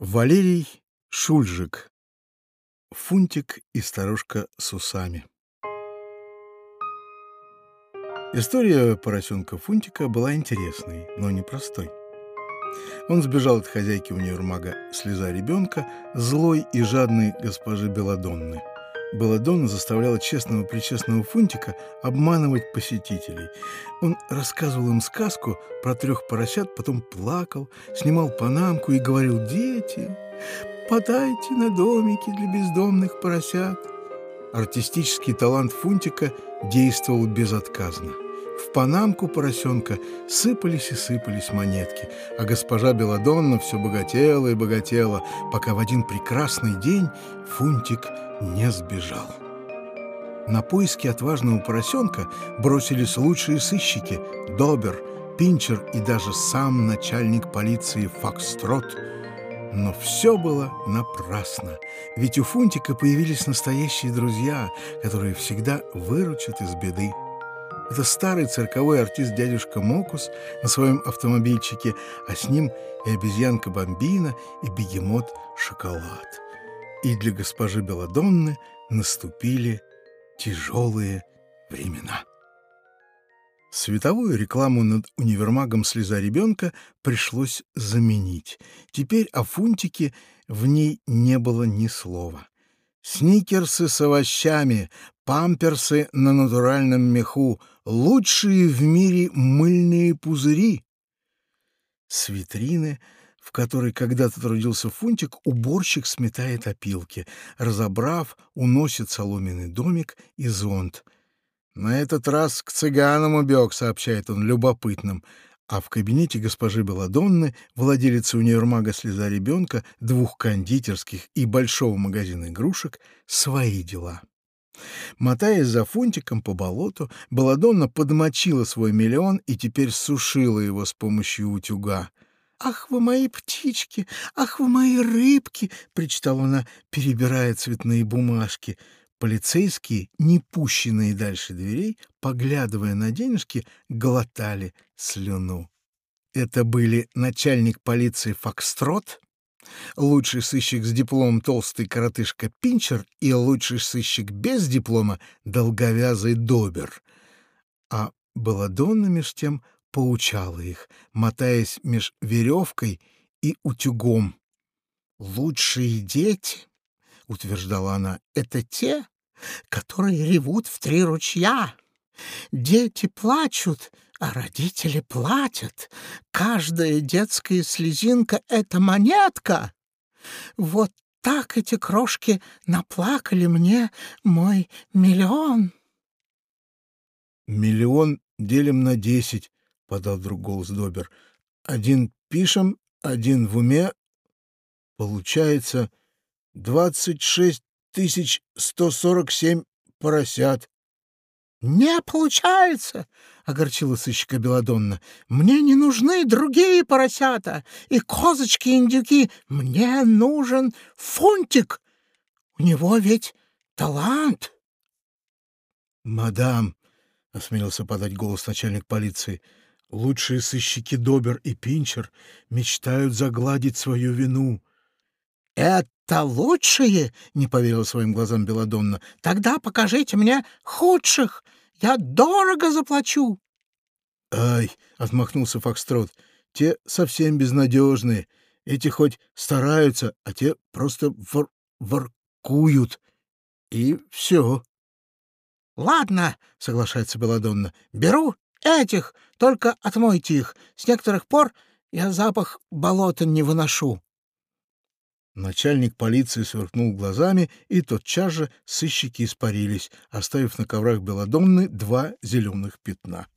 Валерий Шульжик. Фунтик и старушка с усами. История поросенка Фунтика была интересной, но непростой. Он сбежал от хозяйки универмага слеза ребенка, злой и жадной госпожи Беладонны. Беладонна заставляла честного-причестного Фунтика обманывать посетителей. Он рассказывал им сказку про трех поросят, потом плакал, снимал панамку и говорил «Дети, подайте на домики для бездомных поросят». Артистический талант Фунтика действовал безотказно. В панамку поросенка сыпались и сыпались монетки, а госпожа Беладонна все богатела и богатела, пока в один прекрасный день Фунтик не сбежал. На поиски отважного поросенка бросились лучшие сыщики — Добер, Пинчер и даже сам начальник полиции Фокстрот. Но все было напрасно, ведь у Фунтика появились настоящие друзья, которые всегда выручат из беды. Это старый цирковой артист дядюшка Мокус на своем автомобильчике, а с ним и обезьянка Бомбина, и бегемот Шоколад. И для госпожи Беладонны наступили тяжелые времена. Световую рекламу над универмагом «Слеза ребенка» пришлось заменить. Теперь о фунтике в ней не было ни слова. Сникерсы с овощами, памперсы на натуральном меху, лучшие в мире мыльные пузыри. С витрины, в которой когда-то трудился Фунтик, уборщик сметает опилки. Разобрав, уносит соломенный домик и зонт. «На этот раз к цыганам убег», — сообщает он любопытным — а в кабинете госпожи Беладонны, владелицы универмага «Слеза ребенка», двух кондитерских и большого магазина игрушек, свои дела. Мотаясь за фунтиком по болоту, Баладонна подмочила свой миллион и теперь сушила его с помощью утюга. «Ах вы мои птички! Ах вы мои рыбки!» — причитала она, перебирая цветные бумажки. Полицейские, не пущенные дальше дверей, поглядывая на денежки, глотали слюну. Это были начальник полиции Фокстрот, лучший сыщик с дипломом толстый коротышка Пинчер и лучший сыщик без диплома долговязый Добер. А Баладонна меж тем поучала их, мотаясь меж веревкой и утюгом. «Лучшие дети — утверждала она, — это те, которые ревут в три ручья. Дети плачут, а родители платят. Каждая детская слезинка — это монетка. Вот так эти крошки наплакали мне мой миллион. «Миллион делим на десять», — подал друг голос Добер. «Один пишем, один в уме. Получается двадцать шесть тысяч сто сорок семь поросят. — Не получается, — огорчила сыщика Беладонна. — Мне не нужны другие поросята и козочки-индюки. Мне нужен фунтик. У него ведь талант. — Мадам, — осмелился подать голос начальник полиции, — лучшие сыщики Добер и Пинчер мечтают загладить свою вину. — Это «Это лучшие?» — не поверила своим глазам Беладонна. «Тогда покажите мне худших. Я дорого заплачу». «Ай!» — отмахнулся Фокстрот. «Те совсем безнадежные. Эти хоть стараются, а те просто вор воркуют. И все». «Ладно», — соглашается Беладонна. «Беру этих, только отмойте их. С некоторых пор я запах болота не выношу». Начальник полиции сверкнул глазами, и тотчас же сыщики испарились, оставив на коврах Беладонны два зеленых пятна.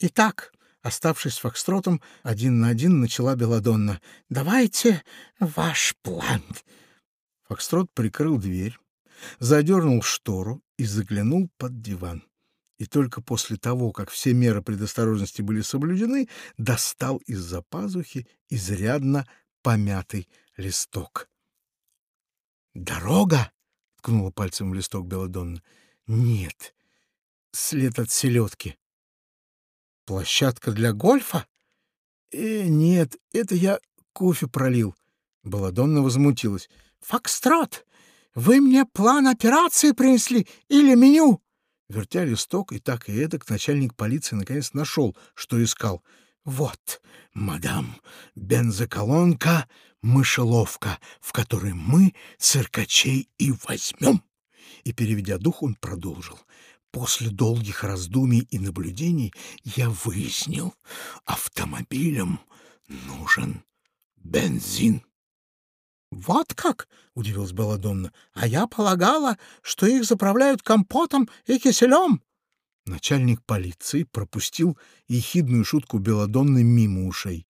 «Итак», оставшись с Фокстротом, один на один начала Беладонна. «Давайте ваш план». Фокстрот прикрыл дверь, задернул штору и заглянул под диван. И только после того, как все меры предосторожности были соблюдены, достал из-за пазухи изрядно помятый листок. «Дорога?» — ткнула пальцем в листок Беладонна. «Нет, след от селедки». «Площадка для гольфа?» «Э, нет, это я кофе пролил. Баладонна возмутилась. «Фокстрот, вы мне план операции принесли или меню?» Вертя листок и так и эдак, начальник полиции наконец нашел, что искал. «Вот, мадам, бензоколонка, мышеловка, в которой мы циркачей и возьмем!» И, переведя дух, он продолжил. После долгих раздумий и наблюдений я выяснил, автомобилям нужен бензин. «Вот как?» — удивилась Белладонна. «А я полагала, что их заправляют компотом и киселем». Начальник полиции пропустил ехидную шутку Белладонны мимо ушей.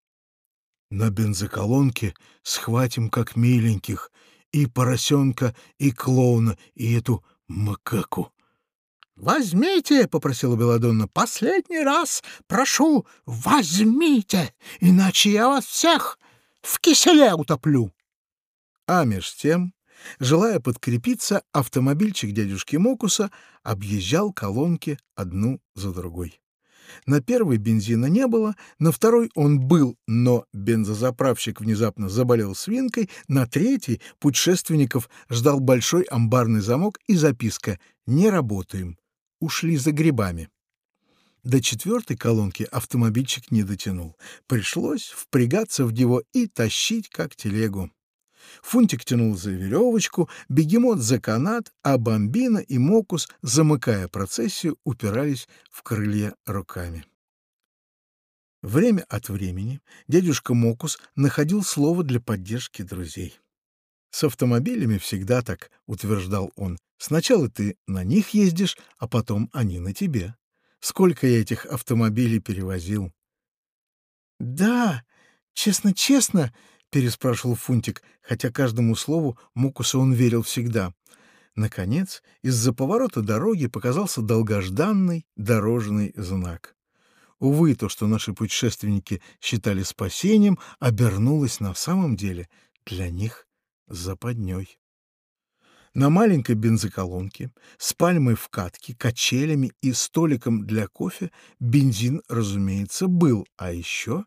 «На бензоколонке схватим как миленьких и поросенка, и клоуна, и эту макаку». «Возьмите!» — попросила Белладонна. «Последний раз прошу, возьмите, иначе я вас всех в киселе утоплю». А меж тем, желая подкрепиться, автомобильчик дядюшки Мокуса объезжал колонки одну за другой. На первой бензина не было, на второй он был, но бензозаправщик внезапно заболел свинкой, на третьей путешественников ждал большой амбарный замок и записка «Не работаем, ушли за грибами». До четвертой колонки автомобильчик не дотянул. Пришлось впрягаться в него и тащить, как телегу. Фунтик тянул за веревочку, бегемот за канат, а бомбина и мокус, замыкая процессию, упирались в крылья руками. Время от времени дядюшка Мокус находил слово для поддержки друзей. «С автомобилями всегда так», — утверждал он. «Сначала ты на них ездишь, а потом они на тебе. Сколько я этих автомобилей перевозил?» «Да, честно-честно», — переспрашивал Фунтик, хотя каждому слову Мукуса он верил всегда. Наконец, из-за поворота дороги показался долгожданный дорожный знак. Увы, то, что наши путешественники считали спасением, обернулось на самом деле для них западней. На маленькой бензоколонке с пальмой в катке, качелями и столиком для кофе бензин, разумеется, был, а еще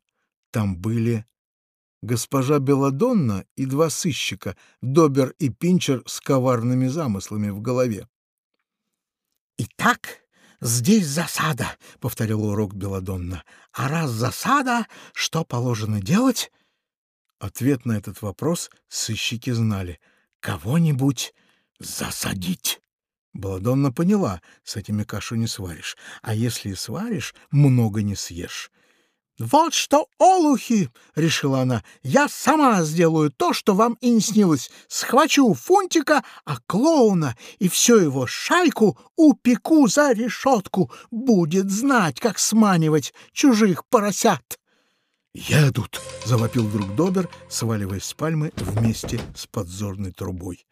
там были госпожа Беладонна и два сыщика, Добер и Пинчер с коварными замыслами в голове. «Итак, здесь засада», — повторил урок Беладонна. «А раз засада, что положено делать?» Ответ на этот вопрос сыщики знали. «Кого-нибудь засадить». Беладонна поняла, с этими кашу не сваришь, а если сваришь, много не съешь. «Вот что, олухи!» — решила она. «Я сама сделаю то, что вам и не снилось. Схвачу Фунтика, а клоуна и всю его шайку упеку за решетку. Будет знать, как сманивать чужих поросят». «Едут!» — завопил вдруг Добер, сваливаясь с пальмы вместе с подзорной трубой.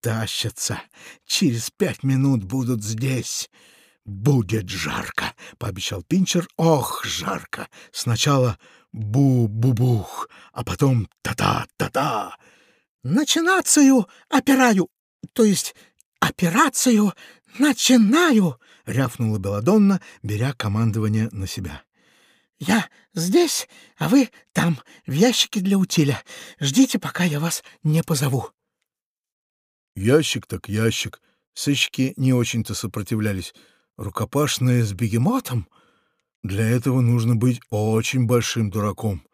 «Тащатся! Через пять минут будут здесь!» «Будет жарко», — пообещал Пинчер. «Ох, жарко! Сначала бу-бу-бух, а потом та-та-та-та». «Начинацию опираю, то есть операцию начинаю», — рявкнула Беладонна, беря командование на себя. «Я здесь, а вы там, в ящике для утиля. Ждите, пока я вас не позову». Ящик так ящик. Сыщики не очень-то сопротивлялись. Рукопашная с бегемотом? Для этого нужно быть очень большим дураком.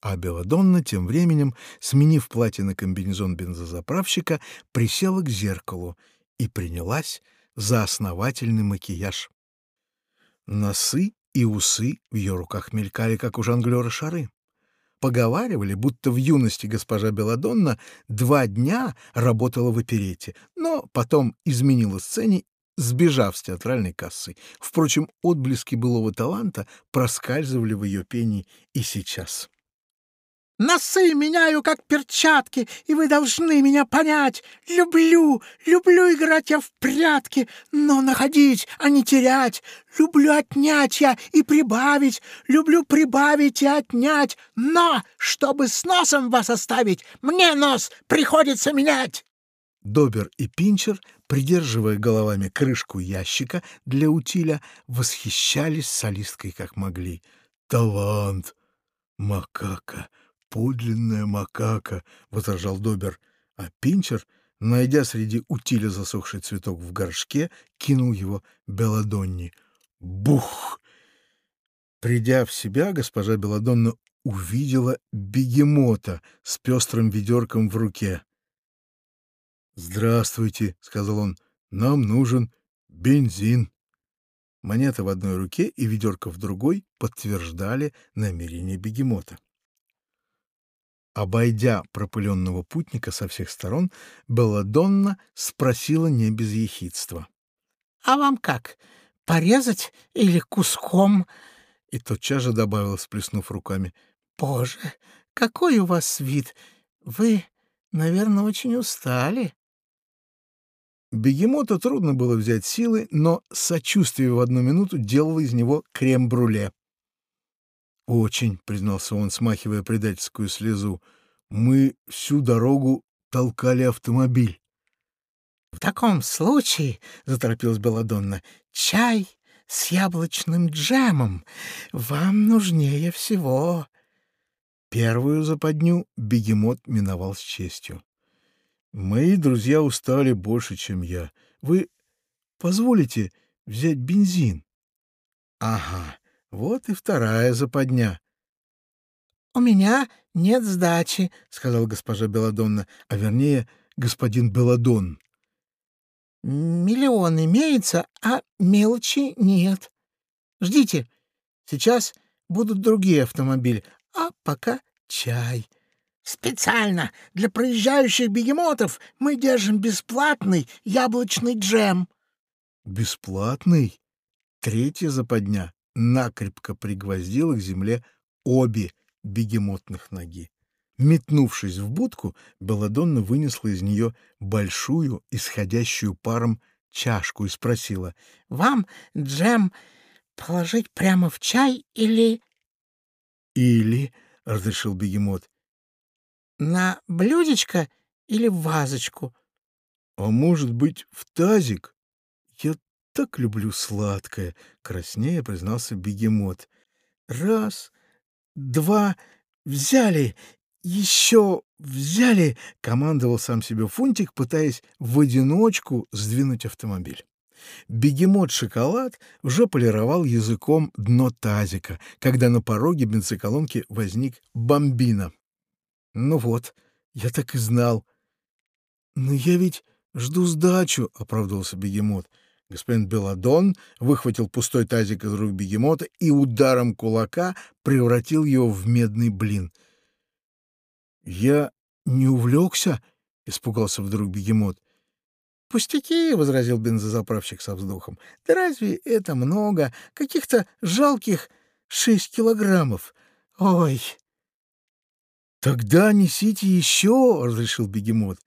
А Беладонна тем временем, сменив платье на комбинезон бензозаправщика, присела к зеркалу и принялась за основательный макияж. Носы и усы в ее руках мелькали, как у жонглера шары. Поговаривали, будто в юности госпожа Беладонна два дня работала в оперете, но потом изменила сцене сбежав с театральной кассы. Впрочем, отблески былого таланта проскальзывали в ее пении и сейчас. Носы меняю, как перчатки, и вы должны меня понять. Люблю, люблю играть я в прятки, но находить, а не терять. Люблю отнять я и прибавить, люблю прибавить и отнять. Но, чтобы с носом вас оставить, мне нос приходится менять. Добер и Пинчер, придерживая головами крышку ящика для утиля, восхищались солисткой как могли. «Талант! Макака! подлинная макака, — возражал Добер, а Пинчер, найдя среди утиля засохший цветок в горшке, кинул его Беладонни. Бух! Придя в себя, госпожа Беладонна увидела бегемота с пестрым ведерком в руке. «Здравствуйте», — сказал он, — «нам нужен бензин». Монета в одной руке и ведерко в другой подтверждали намерение бегемота. Обойдя пропыленного путника со всех сторон, Белладонна спросила не без ехидства. — А вам как, порезать или куском? И тотчас же добавила, сплеснув руками. — Боже, какой у вас вид! Вы, наверное, очень устали. Бегемота трудно было взять силы, но сочувствие в одну минуту делало из него крем-бруле. «Очень», — признался он, смахивая предательскую слезу, — «мы всю дорогу толкали автомобиль». «В таком случае», — заторопилась Беладонна, — «чай с яблочным джемом вам нужнее всего». Первую западню бегемот миновал с честью. Мои друзья устали больше, чем я. Вы позволите взять бензин? Ага, вот и вторая западня. — У меня нет сдачи, — сказала госпожа Беладонна, а вернее, господин Беладон. — Миллион имеется, а мелочи нет. Ждите, сейчас будут другие автомобили, а пока чай. — Специально для проезжающих бегемотов мы держим бесплатный яблочный джем. Бесплатный? Третья западня накрепко пригвоздила к земле обе бегемотных ноги. Метнувшись в будку, Беладонна вынесла из нее большую, исходящую паром, чашку и спросила. — Вам джем положить прямо в чай или... — Или, — разрешил бегемот, на блюдечко или в вазочку? — А может быть, в тазик? Я так люблю сладкое, — краснее признался бегемот. — Раз, два, взяли, еще взяли, — командовал сам себе Фунтик, пытаясь в одиночку сдвинуть автомобиль. Бегемот-шоколад уже полировал языком дно тазика, когда на пороге бензоколонки возник бомбина. Ну вот, я так и знал. Но я ведь жду сдачу, — оправдывался бегемот. Господин Беладон выхватил пустой тазик из рук бегемота и ударом кулака превратил его в медный блин. «Я не увлекся?» — испугался вдруг бегемот. «Пустяки!» — возразил бензозаправщик со вздохом. «Да разве это много? Каких-то жалких шесть килограммов! Ой!» «Тогда несите еще!» — разрешил бегемот.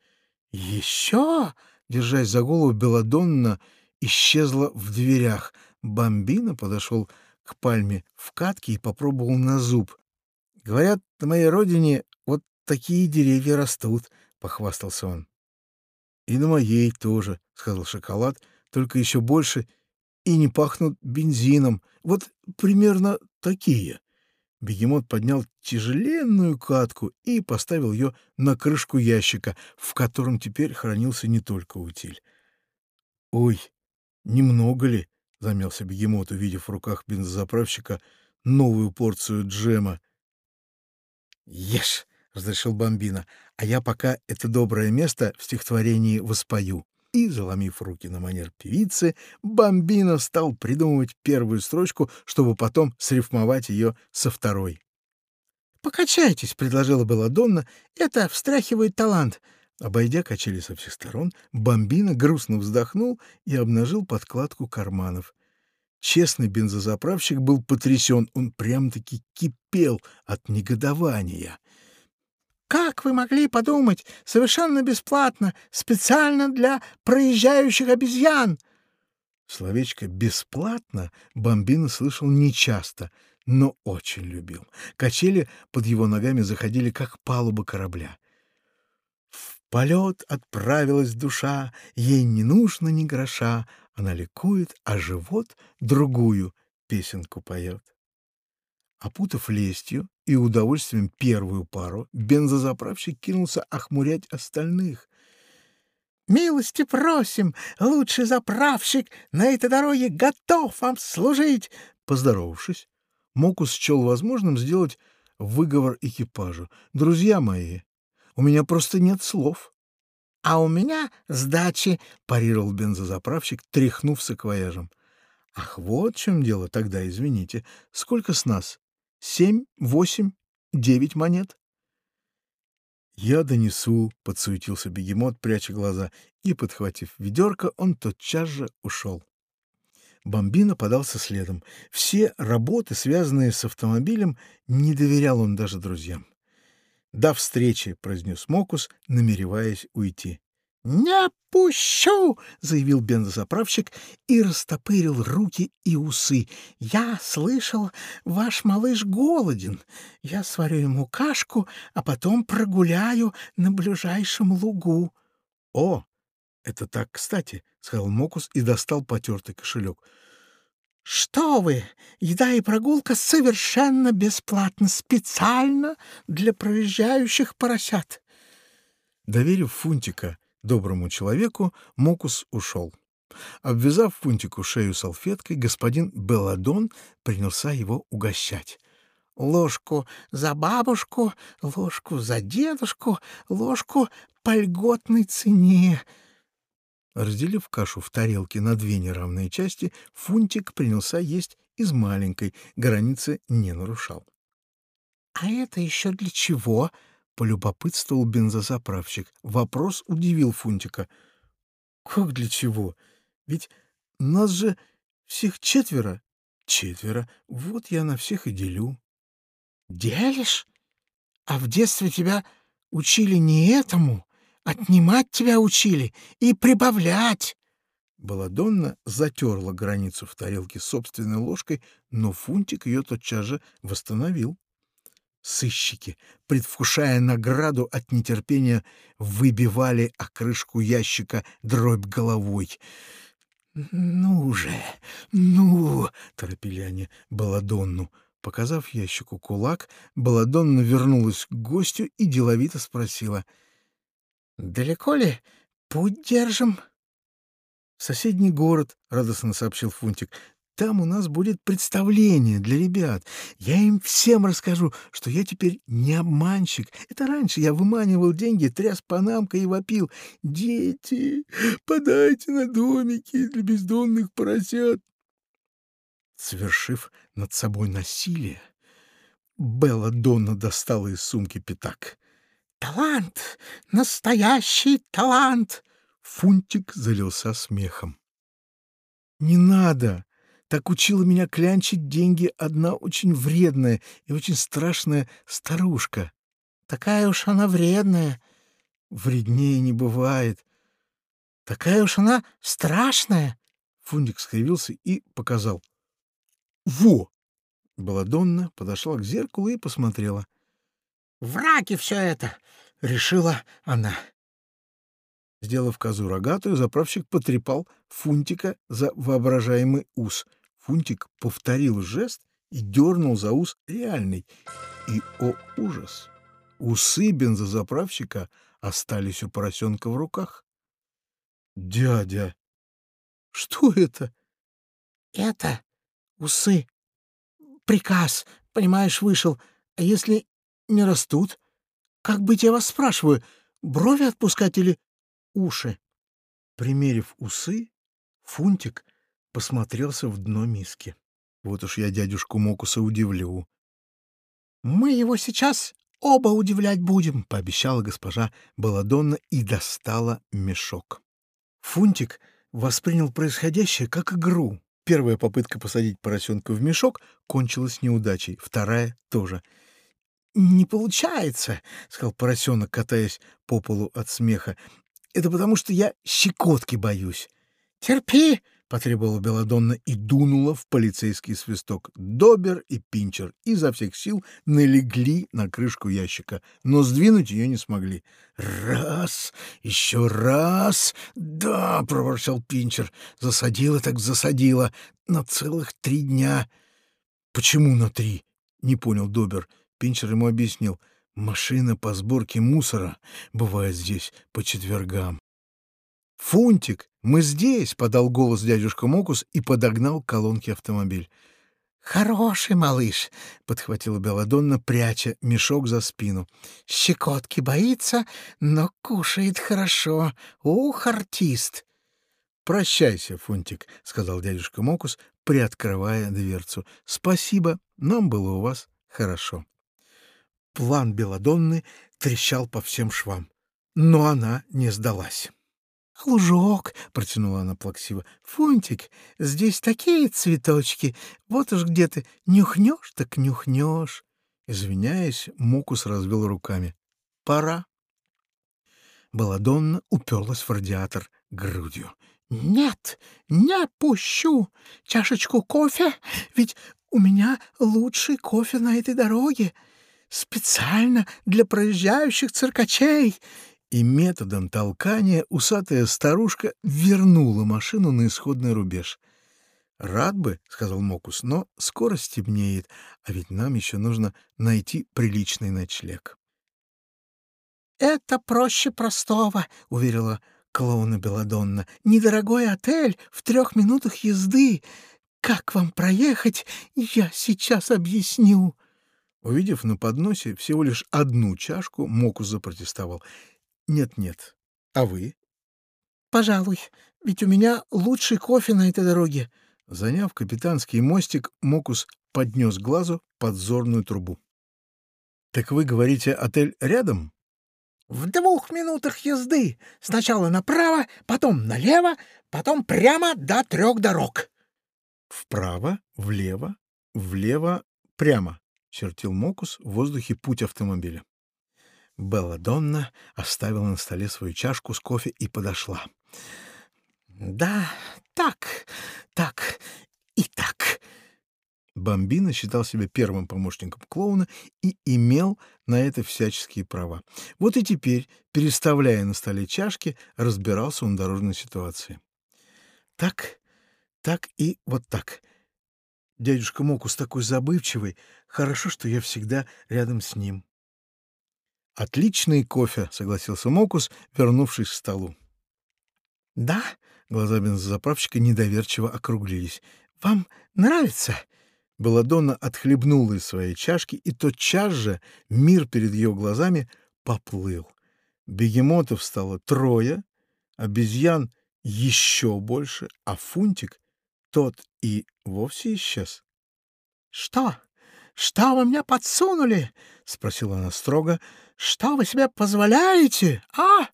«Еще?» — держась за голову, Беладонна исчезла в дверях. Бомбина подошел к пальме в катке и попробовал на зуб. «Говорят, на моей родине вот такие деревья растут», — похвастался он. «И на моей тоже», — сказал шоколад, — «только еще больше и не пахнут бензином. Вот примерно такие». Бегемот поднял тяжеленную катку и поставил ее на крышку ящика, в котором теперь хранился не только утиль. «Ой, немного ли?» — замялся бегемот, увидев в руках бензозаправщика новую порцию джема. «Ешь!» — разрешил Бомбина, «а я пока это доброе место в стихотворении воспою» и, заломив руки на манер певицы, Бомбино стал придумывать первую строчку, чтобы потом срифмовать ее со второй. «Покачайтесь», — предложила Белладонна, — «это встряхивает талант». Обойдя качели со всех сторон, Бомбино грустно вздохнул и обнажил подкладку карманов. Честный бензозаправщик был потрясен, он прям-таки кипел от негодования. Как вы могли подумать? Совершенно бесплатно, специально для проезжающих обезьян!» Словечко «бесплатно» Бомбина слышал нечасто, но очень любил. Качели под его ногами заходили, как палуба корабля. В полет отправилась душа, ей не нужно ни гроша, она ликует, а живот другую песенку поет. Опутав лестью и удовольствием первую пару, бензозаправщик кинулся охмурять остальных. «Милости просим, лучший заправщик на этой дороге готов вам служить!» Поздоровавшись, Мокус счел возможным сделать выговор экипажу. «Друзья мои, у меня просто нет слов». «А у меня сдачи», — парировал бензозаправщик, тряхнув саквояжем. «Ах, вот в чем дело тогда, извините. Сколько с нас? Семь, восемь, девять монет?» «Я донесу», — подсуетился бегемот, пряча глаза, и, подхватив ведерко, он тотчас же ушел. Бомбина подался следом. Все работы, связанные с автомобилем, не доверял он даже друзьям. «До встречи», — произнес Мокус, намереваясь уйти. «Не пущу!» — заявил бензозаправщик и растопырил руки и усы. «Я слышал, ваш малыш голоден. Я сварю ему кашку, а потом прогуляю на ближайшем лугу». «О, это так кстати!» — сказал Мокус и достал потертый кошелек. «Что вы! Еда и прогулка совершенно бесплатно, специально для проезжающих поросят!» Доверив Фунтика доброму человеку, Мокус ушел. Обвязав Фунтику шею салфеткой, господин Белладон принялся его угощать. «Ложку за бабушку, ложку за дедушку, ложку по льготной цене!» Разделив кашу в тарелке на две неравные части, Фунтик принялся есть из маленькой, границы не нарушал. — А это еще для чего? — полюбопытствовал бензозаправщик. Вопрос удивил Фунтика. — Как для чего? Ведь нас же всех четверо. Четверо. Вот я на всех и делю. — Делишь? А в детстве тебя учили не этому? Отнимать тебя учили и прибавлять. Баладонна затерла границу в тарелке собственной ложкой, но Фунтик ее тотчас же восстановил. Сыщики, предвкушая награду от нетерпения, выбивали о крышку ящика дробь головой. «Ну же, ну!» — торопили они Баладонну. Показав ящику кулак, Баладонна вернулась к гостю и деловито спросила — Далеко ли путь держим? — соседний город, — радостно сообщил Фунтик. — Там у нас будет представление для ребят. Я им всем расскажу, что я теперь не обманщик. Это раньше я выманивал деньги, тряс панамкой и вопил. «Дети, подайте на домики для бездомных поросят!» Свершив над собой насилие, Белла Донна достала из сумки пятак. Талант! Настоящий талант!» Фунтик залился смехом. «Не надо! Так учила меня клянчить деньги одна очень вредная и очень страшная старушка. Такая уж она вредная. Вреднее не бывает. Такая уж она страшная. Фунтик скривился и показал. «Во!» Баладонна подошла к зеркалу и посмотрела. «Враки все это!» — решила она. Сделав козу рогатую, заправщик потрепал Фунтика за воображаемый ус. Фунтик повторил жест и дернул за ус реальный. И, о ужас! Усы бензозаправщика остались у поросенка в руках. «Дядя, что это?» «Это усы. Приказ, понимаешь, вышел. А если не растут. Как быть, я вас спрашиваю, брови отпускать или уши? Примерив усы, Фунтик посмотрелся в дно миски. Вот уж я дядюшку Мокуса удивлю. — Мы его сейчас оба удивлять будем, — пообещала госпожа Баладонна и достала мешок. Фунтик воспринял происходящее как игру. Первая попытка посадить поросенка в мешок кончилась неудачей, вторая — тоже — «Не получается», — сказал поросенок, катаясь по полу от смеха. «Это потому, что я щекотки боюсь». «Терпи», — потребовала Беладонна и дунула в полицейский свисток. Добер и Пинчер изо всех сил налегли на крышку ящика, но сдвинуть ее не смогли. «Раз, еще раз!» «Да!» — проворчал Пинчер. «Засадила так засадила. На целых три дня». «Почему на три?» не понял Добер. Пинчер ему объяснил. Машина по сборке мусора бывает здесь по четвергам. «Фунтик, мы здесь!» — подал голос дядюшка Мокус и подогнал к колонке автомобиль. «Хороший малыш!» — подхватила Беладонна, пряча мешок за спину. «Щекотки боится, но кушает хорошо. Ух, артист!» «Прощайся, Фунтик», — сказал дядюшка Мокус, приоткрывая дверцу. «Спасибо, нам было у вас хорошо». План Беладонны трещал по всем швам, но она не сдалась. «Лужок», — протянула она плаксиво, — «Фунтик, здесь такие цветочки, вот уж где ты нюхнешь, так нюхнешь». Извиняясь, Мокус развел руками. «Пора». Баладонна уперлась в радиатор грудью. «Нет, не пущу! Чашечку кофе, ведь у меня лучший кофе на этой дороге, специально для проезжающих циркачей!» И методом толкания усатая старушка вернула машину на исходный рубеж. «Рад бы», — сказал Мокус, — «но скоро стемнеет, а ведь нам еще нужно найти приличный ночлег». «Это проще простого», — уверила клоуна Беладонна. «Недорогой отель в трех минутах езды. Как вам проехать, я сейчас объясню». Увидев на подносе всего лишь одну чашку, Мокус запротестовал. «Нет-нет. А вы?» «Пожалуй, ведь у меня лучший кофе на этой дороге». Заняв капитанский мостик, Мокус поднес глазу подзорную трубу. «Так вы говорите, отель рядом?» В двух минутах езды. Сначала направо, потом налево, потом прямо до трех дорог. Вправо, влево, влево, прямо, чертил Мокус в воздухе путь автомобиля. Белла Донна оставила на столе свою чашку с кофе и подошла. «Да, так, так и так», Бомбина считал себя первым помощником клоуна и имел на это всяческие права. Вот и теперь, переставляя на столе чашки, разбирался он в дорожной ситуации. Так, так и вот так. Дядюшка Мокус такой забывчивый. Хорошо, что я всегда рядом с ним. «Отличный кофе», — согласился Мокус, вернувшись к столу. «Да?» — глаза бензозаправщика недоверчиво округлились. «Вам нравится?» Беладонна отхлебнула из своей чашки, и тотчас же мир перед ее глазами поплыл. Бегемотов стало трое, обезьян еще больше, а фунтик тот и вовсе исчез. — Что? Что вы мне подсунули? — спросила она строго. — Что вы себе позволяете, а?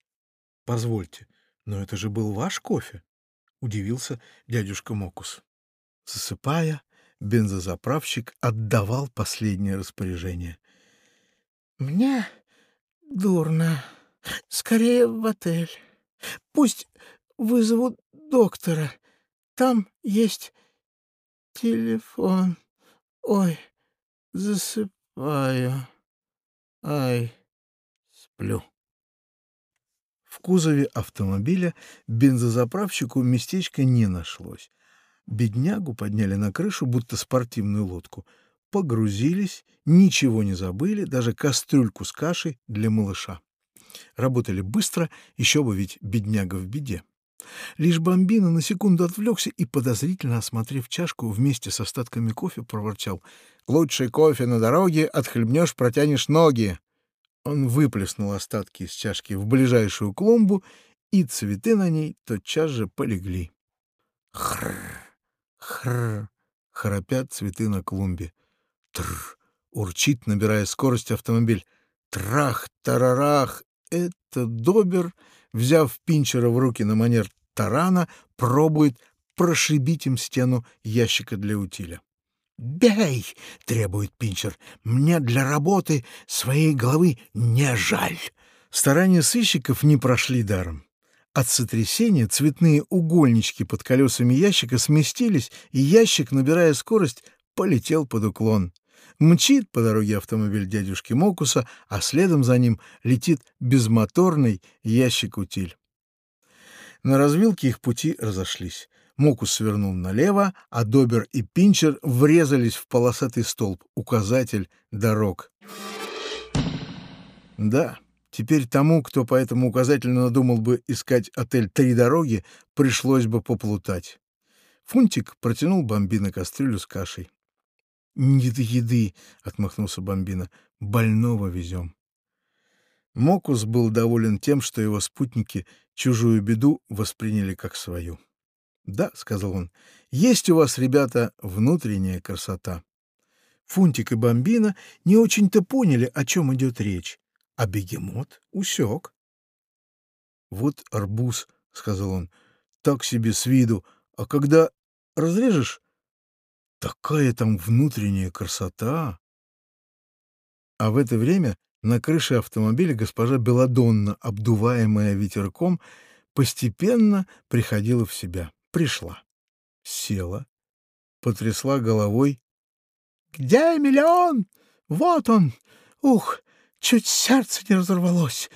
— Позвольте, но это же был ваш кофе, — удивился дядюшка Мокус. Засыпая, бензозаправщик отдавал последнее распоряжение. «Мне дурно. Скорее в отель. Пусть вызовут доктора. Там есть телефон. Ой, засыпаю. Ай, сплю». В кузове автомобиля бензозаправщику местечка не нашлось. Беднягу подняли на крышу, будто спортивную лодку. Погрузились, ничего не забыли, даже кастрюльку с кашей для малыша. Работали быстро, еще бы ведь бедняга в беде. Лишь бомбина на секунду отвлекся и, подозрительно осмотрев чашку вместе с остатками кофе, проворчал. «Лучший кофе на дороге, отхлебнешь, протянешь ноги!» Он выплеснул остатки из чашки в ближайшую клумбу, и цветы на ней тотчас же полегли. Хрррр! Хр, храпят цветы на клумбе. Тр, урчит, набирая скорость автомобиль. Трах, тарарах. Это Добер, взяв Пинчера в руки на манер тарана, пробует прошибить им стену ящика для утиля. «Бей!» — требует Пинчер. «Мне для работы своей головы не жаль». Старания сыщиков не прошли даром. От сотрясения цветные угольнички под колесами ящика сместились, и ящик, набирая скорость, полетел под уклон. Мчит по дороге автомобиль дядюшки Мокуса, а следом за ним летит безмоторный ящик-утиль. На развилке их пути разошлись. Мокус свернул налево, а Добер и Пинчер врезались в полосатый столб, указатель дорог. Да, теперь тому, кто по этому указателю надумал бы искать отель «Три дороги», пришлось бы поплутать. Фунтик протянул Бомбина кастрюлю с кашей. «Не до еды», — отмахнулся Бомбина, — «больного везем». Мокус был доволен тем, что его спутники чужую беду восприняли как свою. «Да», — сказал он, — «есть у вас, ребята, внутренняя красота». Фунтик и Бомбина не очень-то поняли, о чем идет речь, а бегемот усек. «Вот арбуз», — сказал он, — «так себе с виду, а когда разрежешь, такая там внутренняя красота». А в это время на крыше автомобиля госпожа Беладонна, обдуваемая ветерком, постепенно приходила в себя. Пришла. Села. Потрясла головой. «Где миллион? Вот он! Ух, чуть сердце не разорвалось!»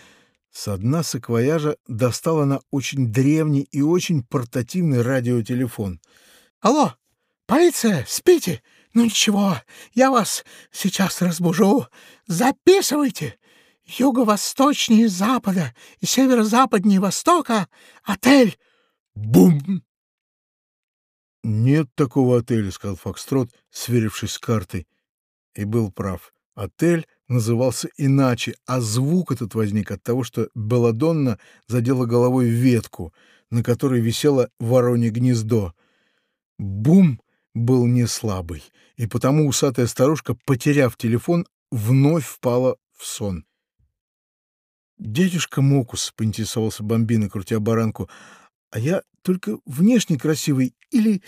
С дна саквояжа достала она очень древний и очень портативный радиотелефон. «Алло, полиция, спите? Ну ничего, я вас сейчас разбужу. Записывайте. Юго-восточнее запада и северо-западнее востока отель Бум. Нет такого отеля, сказал Фокстрот, сверившись с картой. И был прав. Отель назывался иначе, а звук этот возник от того, что Беладонна задела головой ветку, на которой висело воронье гнездо. Бум был не слабый, и потому усатая старушка, потеряв телефон, вновь впала в сон. «Дядюшка Мокус», — поинтересовался Бомбина, крутя баранку, — «а я только внешне красивый или...»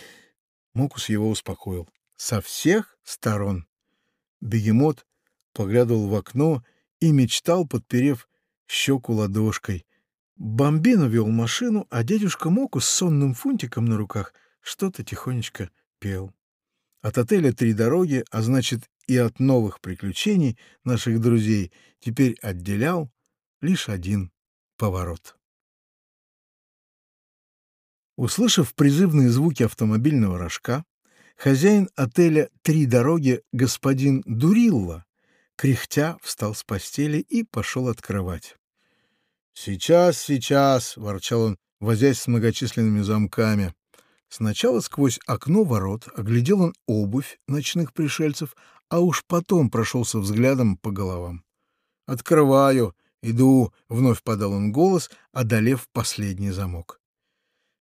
Мокус его успокоил. «Со всех сторон». Бегемот поглядывал в окно и мечтал, подперев щеку ладошкой. Бомбина вел машину, а дядюшка Мокус с сонным фунтиком на руках что-то тихонечко пел. От отеля «Три дороги», а значит и от новых приключений наших друзей, теперь отделял лишь один поворот. Услышав призывные звуки автомобильного рожка, хозяин отеля «Три дороги» господин Дурилла, кряхтя, встал с постели и пошел открывать. «Сейчас, сейчас!» — ворчал он, возясь с многочисленными замками. Сначала сквозь окно ворот оглядел он обувь ночных пришельцев, а уж потом прошелся взглядом по головам. «Открываю! Иду!» — вновь подал он голос, одолев последний замок.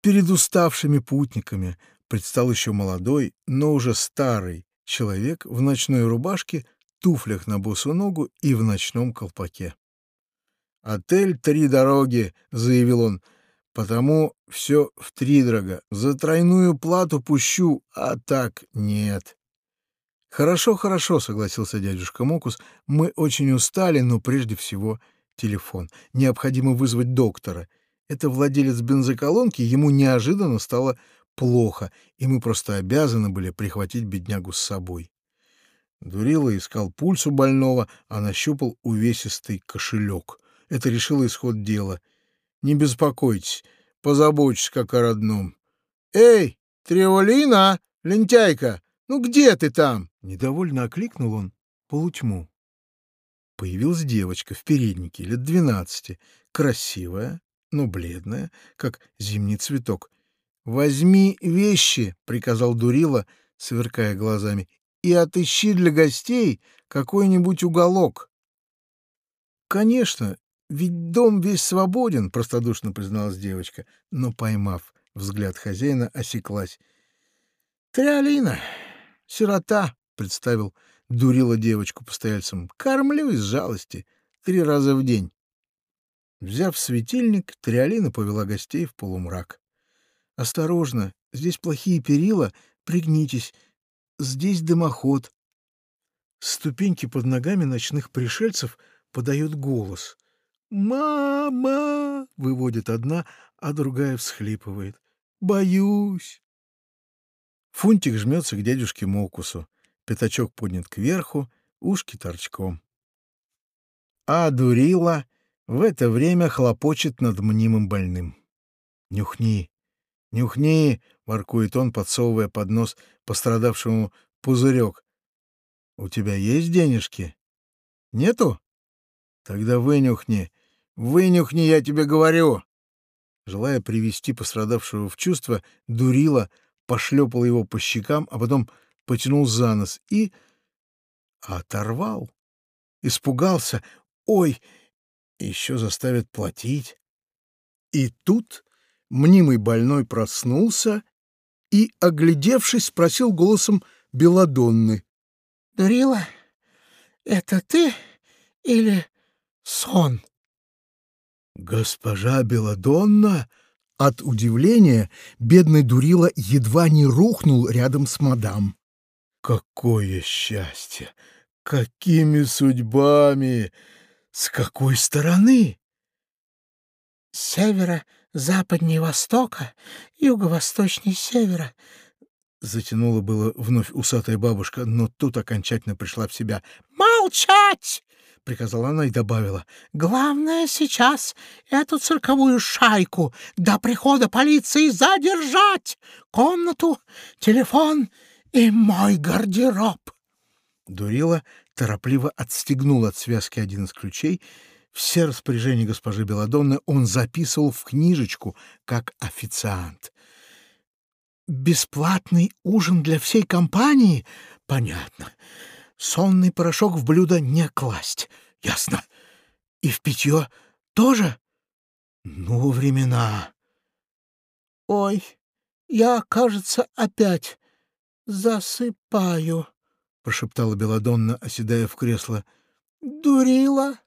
Перед уставшими путниками предстал еще молодой, но уже старый человек в ночной рубашке, туфлях на босу ногу и в ночном колпаке. «Отель «Три дороги», — заявил он, Потому все втридорога. За тройную плату пущу, а так нет. Хорошо, хорошо, согласился дядюшка Мокус. Мы очень устали, но прежде всего телефон. Необходимо вызвать доктора. Это владелец бензоколонки, ему неожиданно стало плохо, и мы просто обязаны были прихватить беднягу с собой. Дурила искал пульс у больного, а нащупал увесистый кошелек. Это решило исход дела — не беспокойтесь, позабочусь как о родном. Эй, Треволина, лентяйка, ну где ты там? Недовольно окликнул он полутьму. Появилась девочка в переднике, лет двенадцати, красивая, но бледная, как зимний цветок. «Возьми вещи», — приказал Дурила, сверкая глазами, «и отыщи для гостей какой-нибудь уголок». Конечно, ведь дом весь свободен, простодушно призналась девочка, но поймав взгляд хозяина, осеклась. Триалина, сирота, представил, дурила девочку постояльцам. Кормлю из жалости три раза в день. Взяв светильник, Триалина повела гостей в полумрак. «Осторожно, здесь плохие перила, пригнитесь. Здесь дымоход». Ступеньки под ногами ночных пришельцев подают голос. «Мама!» — выводит одна, а другая всхлипывает. «Боюсь!» Фунтик жмется к дядюшке Мокусу. Пятачок поднят кверху, ушки торчком. А Дурила в это время хлопочет над мнимым больным. «Нюхни! «Нюхни!» — воркует он, подсовывая под нос пострадавшему пузырек. «У тебя есть денежки?» «Нету?» «Тогда вынюхни! Вынюхни, я тебе говорю!» Желая привести пострадавшего в чувство, дурила, пошлепал его по щекам, а потом потянул за нос и... оторвал. Испугался. «Ой!» Еще заставят платить. И тут мнимый больной проснулся и, оглядевшись, спросил голосом Беладонны. — Дурила, это ты или сон? — Госпожа Беладонна! От удивления бедный Дурила едва не рухнул рядом с мадам. Какое счастье! Какими судьбами! С какой стороны? — Севера, западнее востока, юго-восточнее севера. Затянула было вновь усатая бабушка, но тут окончательно пришла в себя. «Молчать!» — приказала она и добавила. «Главное сейчас эту цирковую шайку до прихода полиции задержать! Комнату, телефон и мой гардероб!» Дурила торопливо отстегнул от связки один из ключей. Все распоряжения госпожи Беладонны он записывал в книжечку, как официант. «Бесплатный ужин для всей компании? Понятно. Сонный порошок в блюдо не класть. Ясно. И в питье тоже? Ну, времена. Ой, я, кажется, опять засыпаю. — прошептала Беладонна, оседая в кресло. — Дурила,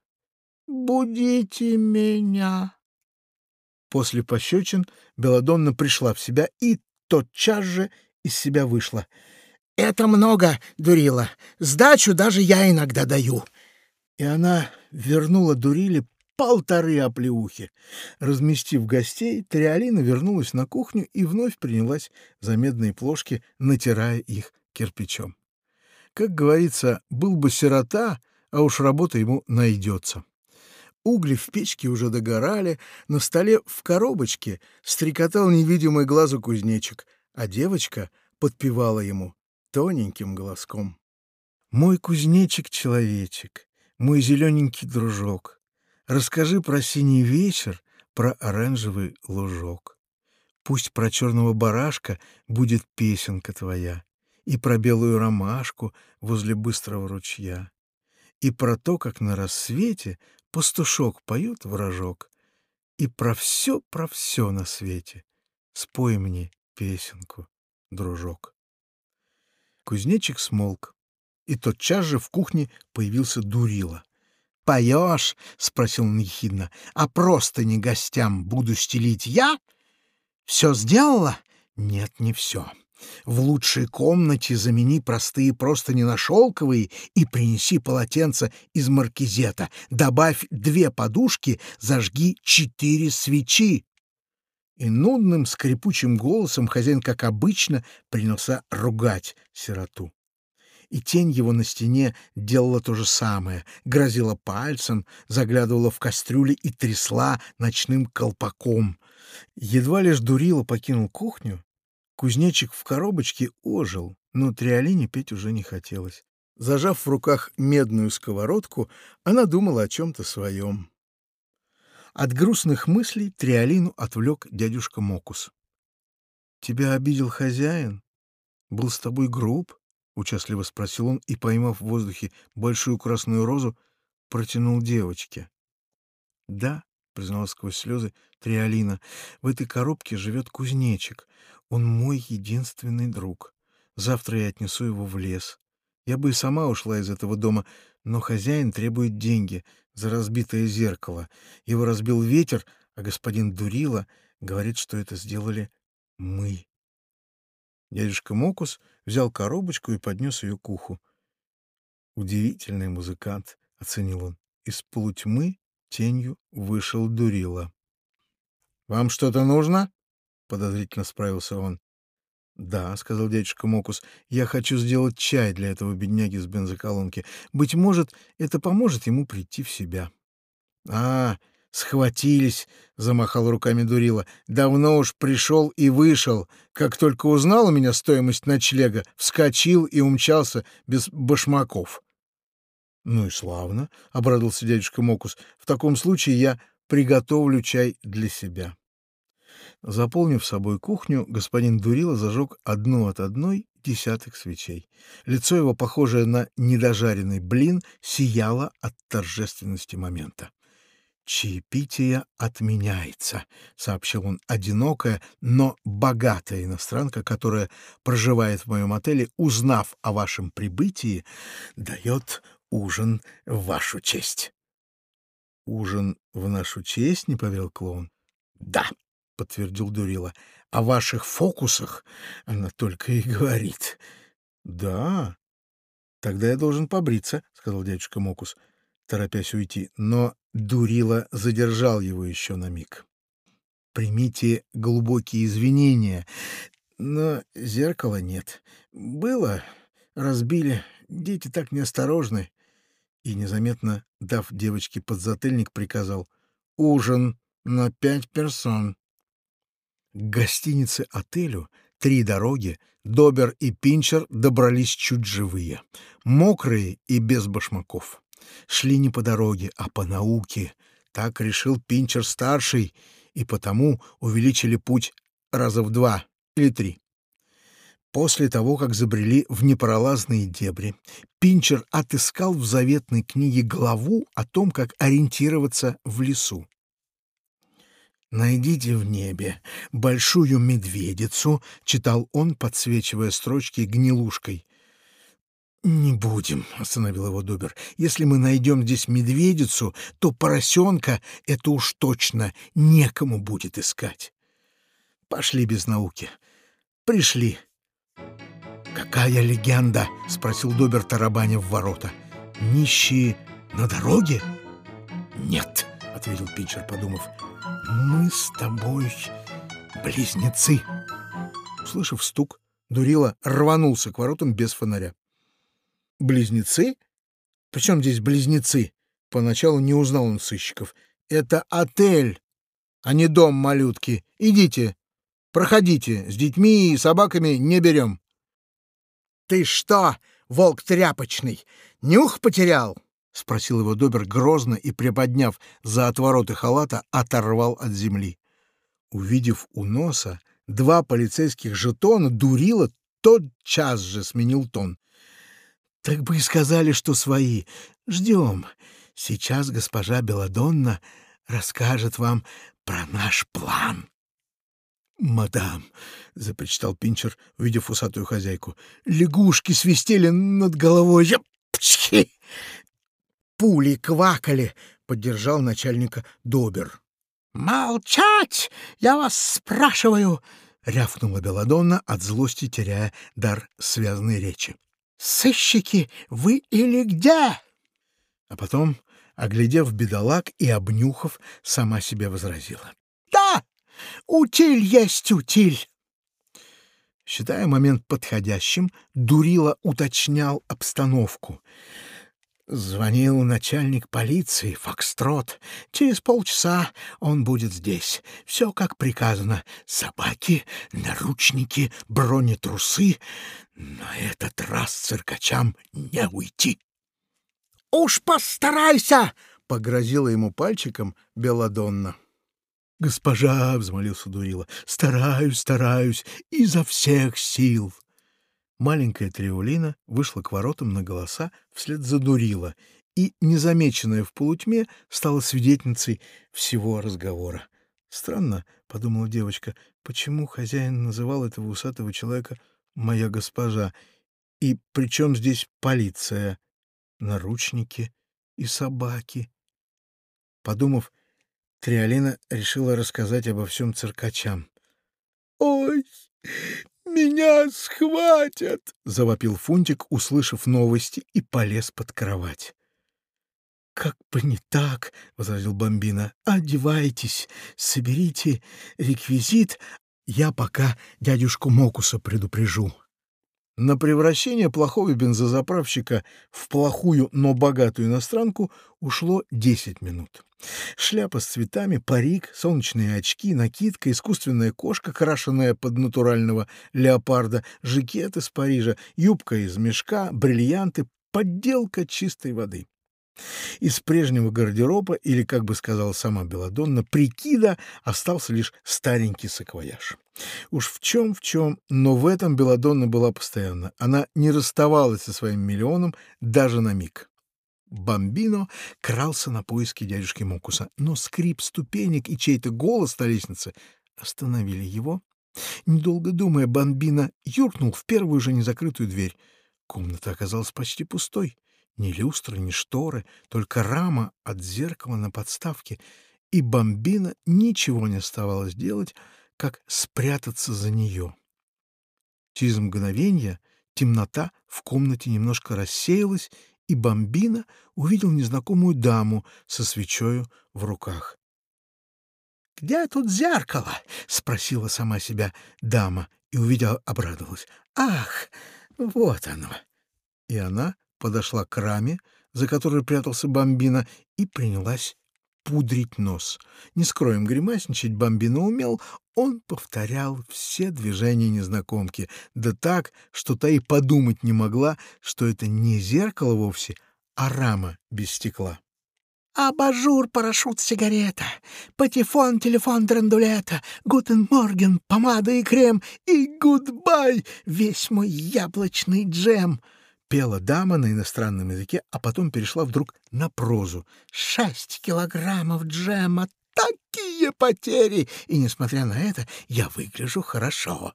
будите меня. После пощечин Беладонна пришла в себя и тотчас же из себя вышла. — Это много, Дурила. Сдачу даже я иногда даю. И она вернула Дуриле полторы оплеухи. Разместив гостей, Триалина вернулась на кухню и вновь принялась за медные плошки, натирая их кирпичом. Как говорится, был бы сирота, а уж работа ему найдется. Угли в печке уже догорали, на столе в коробочке стрекотал невидимый глазу кузнечик, а девочка подпевала ему тоненьким голоском. «Мой кузнечик-человечек, мой зелененький дружок, расскажи про синий вечер, про оранжевый лужок. Пусть про черного барашка будет песенка твоя, и про белую ромашку возле быстрого ручья, и про то, как на рассвете пастушок поет вражок, и про все, про все на свете. Спой мне песенку, дружок. Кузнечик смолк, и тотчас же в кухне появился Дурила. «Поешь?» — спросил он ехидно. «А просто не гостям буду стелить я?» «Все сделала?» «Нет, не все. В лучшей комнате замени простые простыни на шелковые и принеси полотенце из маркизета. Добавь две подушки, зажги четыре свечи. И нудным скрипучим голосом хозяин, как обычно, принялся ругать сироту. И тень его на стене делала то же самое, грозила пальцем, заглядывала в кастрюли и трясла ночным колпаком. Едва лишь Дурила покинул кухню, Кузнечик в коробочке ожил, но Триолине петь уже не хотелось. Зажав в руках медную сковородку, она думала о чем-то своем. От грустных мыслей Триолину отвлек дядюшка Мокус. — Тебя обидел хозяин? Был с тобой груб? — участливо спросил он и, поймав в воздухе большую красную розу, протянул девочке. — Да, — призналась сквозь слезы Триолина, — в этой коробке живет кузнечик. Он мой единственный друг. Завтра я отнесу его в лес. Я бы и сама ушла из этого дома, но хозяин требует деньги за разбитое зеркало. Его разбил ветер, а господин Дурила говорит, что это сделали мы. Дядюшка Мокус взял коробочку и поднес ее к уху. «Удивительный музыкант», — оценил он. Из полутьмы тенью вышел Дурила. «Вам что-то нужно?» — подозрительно справился он. «Да», — сказал дядюшка Мокус, — «я хочу сделать чай для этого бедняги с бензоколонки. Быть может, это поможет ему прийти в себя». «А, Схватились, — замахал руками Дурила. Давно уж пришел и вышел. Как только узнал у меня стоимость ночлега, вскочил и умчался без башмаков. — Ну и славно, — обрадовался дядюшка Мокус. — В таком случае я приготовлю чай для себя. Заполнив собой кухню, господин Дурила зажег одну от одной десяток свечей. Лицо его, похожее на недожаренный блин, сияло от торжественности момента. «Чаепитие отменяется», — сообщил он, одинокая, но богатая иностранка, которая проживает в моем отеле, узнав о вашем прибытии, дает ужин в вашу честь. «Ужин в нашу честь?» — не поверил клоун. «Да», — подтвердил Дурила. — О ваших фокусах она только и говорит. — Да, тогда я должен побриться, — сказал дядюшка Мокус, торопясь уйти. Но Дурила задержал его еще на миг. — Примите глубокие извинения, но зеркала нет. Было, разбили, дети так неосторожны. И, незаметно дав девочке подзатыльник, приказал — ужин на пять персон. К гостинице-отелю «Три дороги» Добер и Пинчер добрались чуть живые, мокрые и без башмаков. Шли не по дороге, а по науке. Так решил Пинчер-старший, и потому увеличили путь раза в два или три. После того, как забрели в непролазные дебри, Пинчер отыскал в заветной книге главу о том, как ориентироваться в лесу. «Найдите в небе большую медведицу», — читал он, подсвечивая строчки гнилушкой. «Не будем», — остановил его Дубер. «Если мы найдем здесь медведицу, то поросенка это уж точно некому будет искать». Пошли без науки. Пришли. «Какая легенда?» — спросил Добер, тарабаня в ворота. «Нищие на дороге?» «Нет», — ответил Питчер, подумав. Мы с тобой близнецы. Услышав стук, Дурила рванулся к воротам без фонаря. Близнецы? Причем здесь близнецы? Поначалу не узнал он сыщиков. Это отель, а не дом малютки. Идите, проходите, с детьми и собаками не берем. Ты что, волк тряпочный, нюх потерял? — спросил его Добер грозно и, приподняв за отвороты халата, оторвал от земли. Увидев у носа два полицейских жетона, Дурила тотчас же сменил тон. — Так бы и сказали, что свои. Ждем. Сейчас госпожа Беладонна расскажет вам про наш план. — Мадам, — запричитал Пинчер, увидев усатую хозяйку, — лягушки свистели над головой. Я... Пчхи! Пули квакали, — поддержал начальника Добер. — Молчать! Я вас спрашиваю! — рявкнула Беладонна, от злости теряя дар связанной речи. — Сыщики, вы или где? А потом, оглядев бедолаг и обнюхав, сама себе возразила. — Да, утиль есть утиль! Считая момент подходящим, Дурила уточнял обстановку — Звонил начальник полиции, Фокстрот. Через полчаса он будет здесь. Все как приказано. Собаки, наручники, бронетрусы. На этот раз циркачам не уйти. — Уж постарайся! — погрозила ему пальчиком Беладонна. — Госпожа, — взмолился Дурила, — стараюсь, стараюсь, изо всех сил. — Маленькая Триолина вышла к воротам на голоса вслед за Дурила и, незамеченная в полутьме, стала свидетельницей всего разговора. «Странно», — подумала девочка, — «почему хозяин называл этого усатого человека «моя госпожа»? И при чем здесь полиция, наручники и собаки?» Подумав, Триолина решила рассказать обо всем циркачам. «Ой, меня схватят!» — завопил Фунтик, услышав новости, и полез под кровать. «Как бы не так!» — возразил Бомбина. «Одевайтесь, соберите реквизит, я пока дядюшку Мокуса предупрежу». На превращение плохого бензозаправщика в плохую, но богатую иностранку ушло 10 минут. Шляпа с цветами, парик, солнечные очки, накидка, искусственная кошка, крашенная под натурального леопарда, жакет из Парижа, юбка из мешка, бриллианты, подделка чистой воды. Из прежнего гардероба, или, как бы сказала сама Беладонна, прикида, остался лишь старенький саквояж. Уж в чем в чем, но в этом Беладонна была постоянно. Она не расставалась со своим миллионом даже на миг. Бомбино крался на поиски дядюшки Мокуса, но скрип ступенек и чей-то голос на лестнице остановили его. Недолго думая, Бомбино юркнул в первую же незакрытую дверь. Комната оказалась почти пустой. Ни люстры, ни шторы, только рама от зеркала на подставке, и Бомбина ничего не оставалось делать, как спрятаться за нее. Через мгновение темнота в комнате немножко рассеялась, и Бомбина увидел незнакомую даму со свечою в руках. «Где тут зеркало?» — спросила сама себя дама и, увидя, обрадовалась. «Ах, вот оно!» И она подошла к раме, за которой прятался Бомбина, и принялась пудрить нос. Не скроем гримасничать, Бомбина умел, он повторял все движения незнакомки, да так, что та и подумать не могла, что это не зеркало вовсе, а рама без стекла. Абажур, парашют, сигарета, патефон, телефон, драндулета, guten Morgen, помада и крем, и goodbye, весь мой яблочный джем — пела дама на иностранном языке, а потом перешла вдруг на прозу. «Шесть килограммов джема! Такие потери! И, несмотря на это, я выгляжу хорошо!»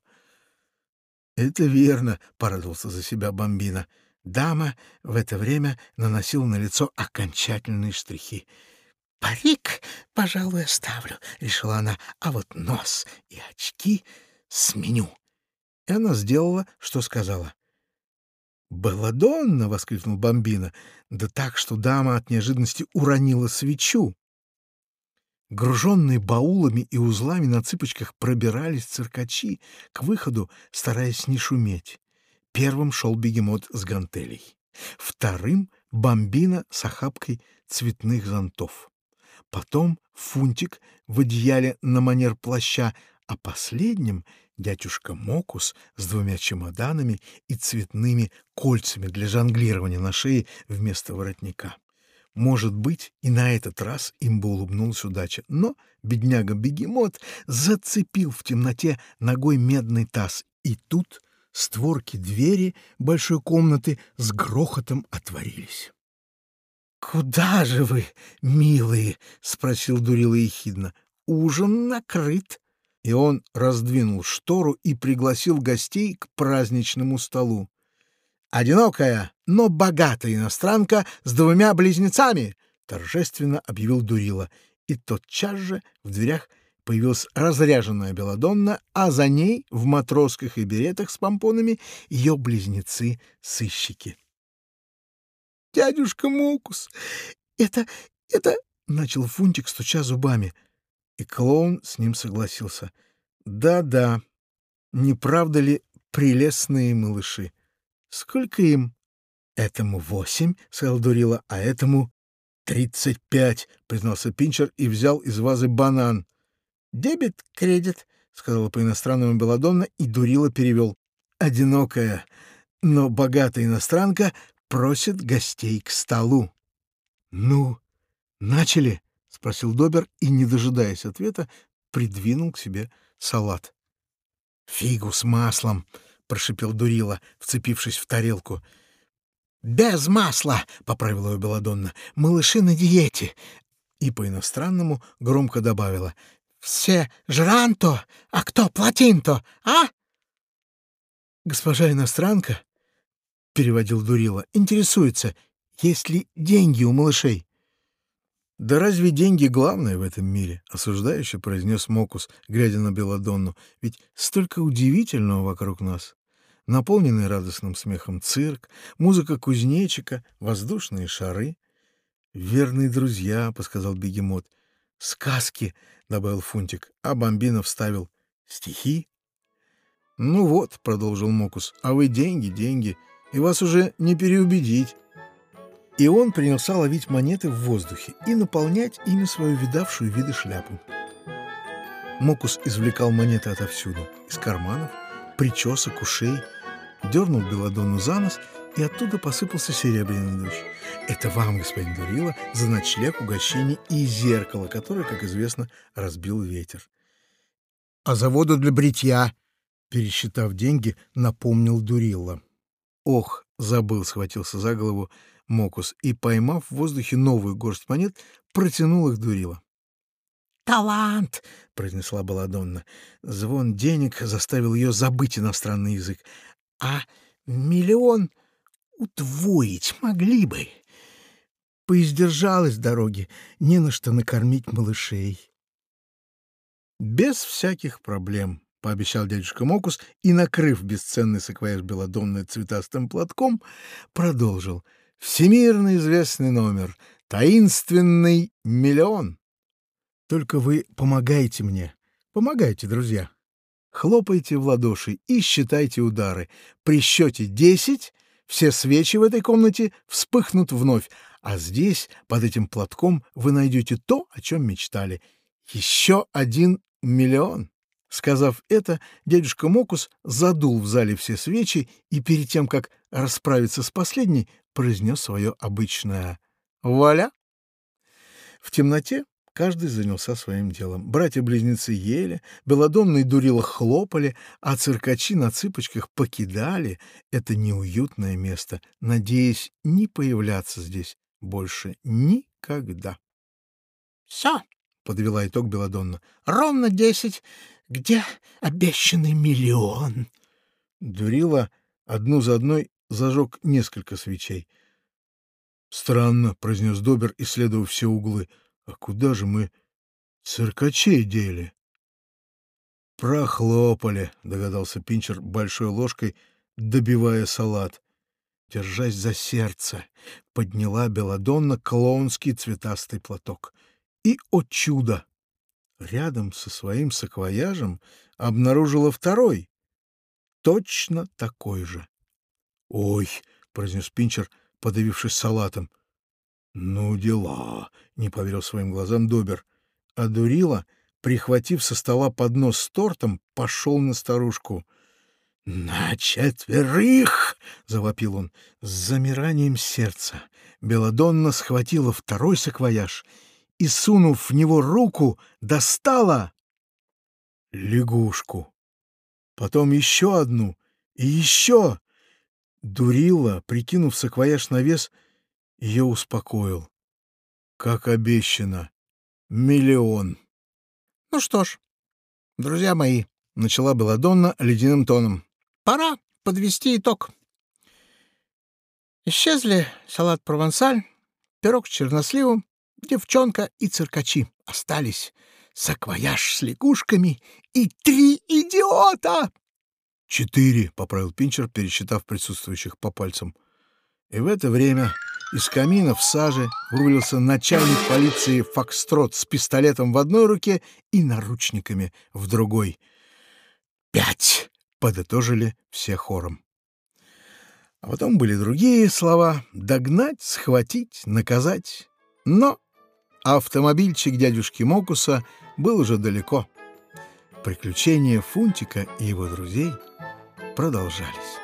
«Это верно», — порадовался за себя Бомбина. Дама в это время наносила на лицо окончательные штрихи. «Парик, пожалуй, оставлю», — решила она, — «а вот нос и очки сменю». И она сделала, что сказала. «Белладонна!» — воскликнул Бомбина, да так, что дама от неожиданности уронила свечу. Груженные баулами и узлами на цыпочках пробирались циркачи к выходу, стараясь не шуметь. Первым шел бегемот с гантелей. Вторым — бомбина с охапкой цветных зонтов. Потом фунтик в одеяле на манер плаща, а последним дядюшка Мокус с двумя чемоданами и цветными кольцами для жонглирования на шее вместо воротника. Может быть, и на этот раз им бы улыбнулась удача, но бедняга-бегемот зацепил в темноте ногой медный таз, и тут створки двери большой комнаты с грохотом отворились. «Куда же вы, милые?» — спросил Дурила ехидно. «Ужин накрыт» и он раздвинул штору и пригласил гостей к праздничному столу. «Одинокая, но богатая иностранка с двумя близнецами!» — торжественно объявил Дурила, и тотчас же в дверях появилась разряженная Беладонна, а за ней в матросках и беретах с помпонами ее близнецы-сыщики. «Дядюшка Мукус, это... это...» — начал Фунтик, стуча зубами — и клоун с ним согласился. «Да-да, не правда ли прелестные малыши? Сколько им?» «Этому восемь», — сказал Дурила, — «а этому тридцать пять», — признался Пинчер и взял из вазы банан. «Дебет, кредит», — сказала по-иностранному Беладонна, и Дурила перевел. «Одинокая, но богатая иностранка просит гостей к столу». «Ну, начали?» — спросил Добер и, не дожидаясь ответа, придвинул к себе салат. «Фигу с маслом!» — прошипел Дурила, вцепившись в тарелку. «Без масла!» — поправила его Беладонна. «Малыши на диете!» И по-иностранному громко добавила. «Все жранто, а кто платинто, а?» «Госпожа иностранка», — переводил Дурила, — «интересуется, есть ли деньги у малышей?» «Да разве деньги главное в этом мире?» — осуждающе произнес Мокус, глядя на Беладонну. «Ведь столько удивительного вокруг нас. Наполненный радостным смехом цирк, музыка кузнечика, воздушные шары». «Верные друзья», — подсказал бегемот. «Сказки», — добавил Фунтик, а Бомбинов вставил «стихи». «Ну вот», — продолжил Мокус, — «а вы деньги, деньги, и вас уже не переубедить». И он принялся ловить монеты в воздухе и наполнять ими свою видавшую виды шляпу. Мокус извлекал монеты отовсюду, из карманов, причесок, ушей, дернул Беладонну за нос, и оттуда посыпался серебряный дождь. Это вам, господин Дурила, за ночлег, угощение и зеркало, которое, как известно, разбил ветер. — А за воду для бритья, — пересчитав деньги, напомнил Дурилла. — Ох, забыл, — схватился за голову Мокус и, поймав в воздухе новую горсть монет, протянул их Дурила. «Талант!» — произнесла Баладонна. Звон денег заставил ее забыть иностранный язык. «А миллион удвоить могли бы. Поиздержалась дороги, не на что накормить малышей». «Без всяких проблем», — пообещал дядюшка Мокус и, накрыв бесценный саквояж Беладонны цветастым платком, продолжил. «Всемирно известный номер. Таинственный миллион». Только вы помогайте мне. Помогайте, друзья. Хлопайте в ладоши и считайте удары. При счете десять все свечи в этой комнате вспыхнут вновь, а здесь, под этим платком, вы найдете то, о чем мечтали. Еще один миллион. Сказав это, дядюшка Мокус задул в зале все свечи и перед тем, как расправиться с последней, произнес свое обычное «Вуаля!». В темноте Каждый занялся своим делом. Братья-близнецы ели, белодонные дурила хлопали, а циркачи на цыпочках покидали это неуютное место, надеясь не появляться здесь больше никогда. — Все, — подвела итог Беладонна, — ровно десять. Где обещанный миллион? Дурила одну за одной зажег несколько свечей. — Странно, — произнес Добер, исследуя все углы. А куда же мы циркачей дели? Прохлопали, догадался Пинчер большой ложкой, добивая салат. Держась за сердце, подняла Беладонна клоунский цветастый платок. И, о чудо! Рядом со своим саквояжем обнаружила второй, точно такой же. «Ой!» — произнес Пинчер, подавившись салатом. «Ну, дела!» — не поверил своим глазам Добер. А Дурила, прихватив со стола поднос с тортом, пошел на старушку. «На четверых!» — завопил он. С замиранием сердца Беладонна схватила второй саквояж и, сунув в него руку, достала лягушку. Потом еще одну и еще. Дурила, прикинув саквояж на вес, — ее успокоил. Как обещано. Миллион. Ну что ж, друзья мои, начала Беладонна ледяным тоном. Пора подвести итог. Исчезли салат провансаль, пирог с черносливом, девчонка и циркачи. Остались саквояж с лягушками и три идиота. «Четыре», — поправил Пинчер, пересчитав присутствующих по пальцам. И в это время из камина в саже вывалился начальник полиции Фокстрот с пистолетом в одной руке и наручниками в другой. «Пять!» — подытожили все хором. А потом были другие слова — догнать, схватить, наказать. Но автомобильчик дядюшки Мокуса был уже далеко. Приключения Фунтика и его друзей продолжались.